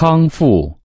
康复。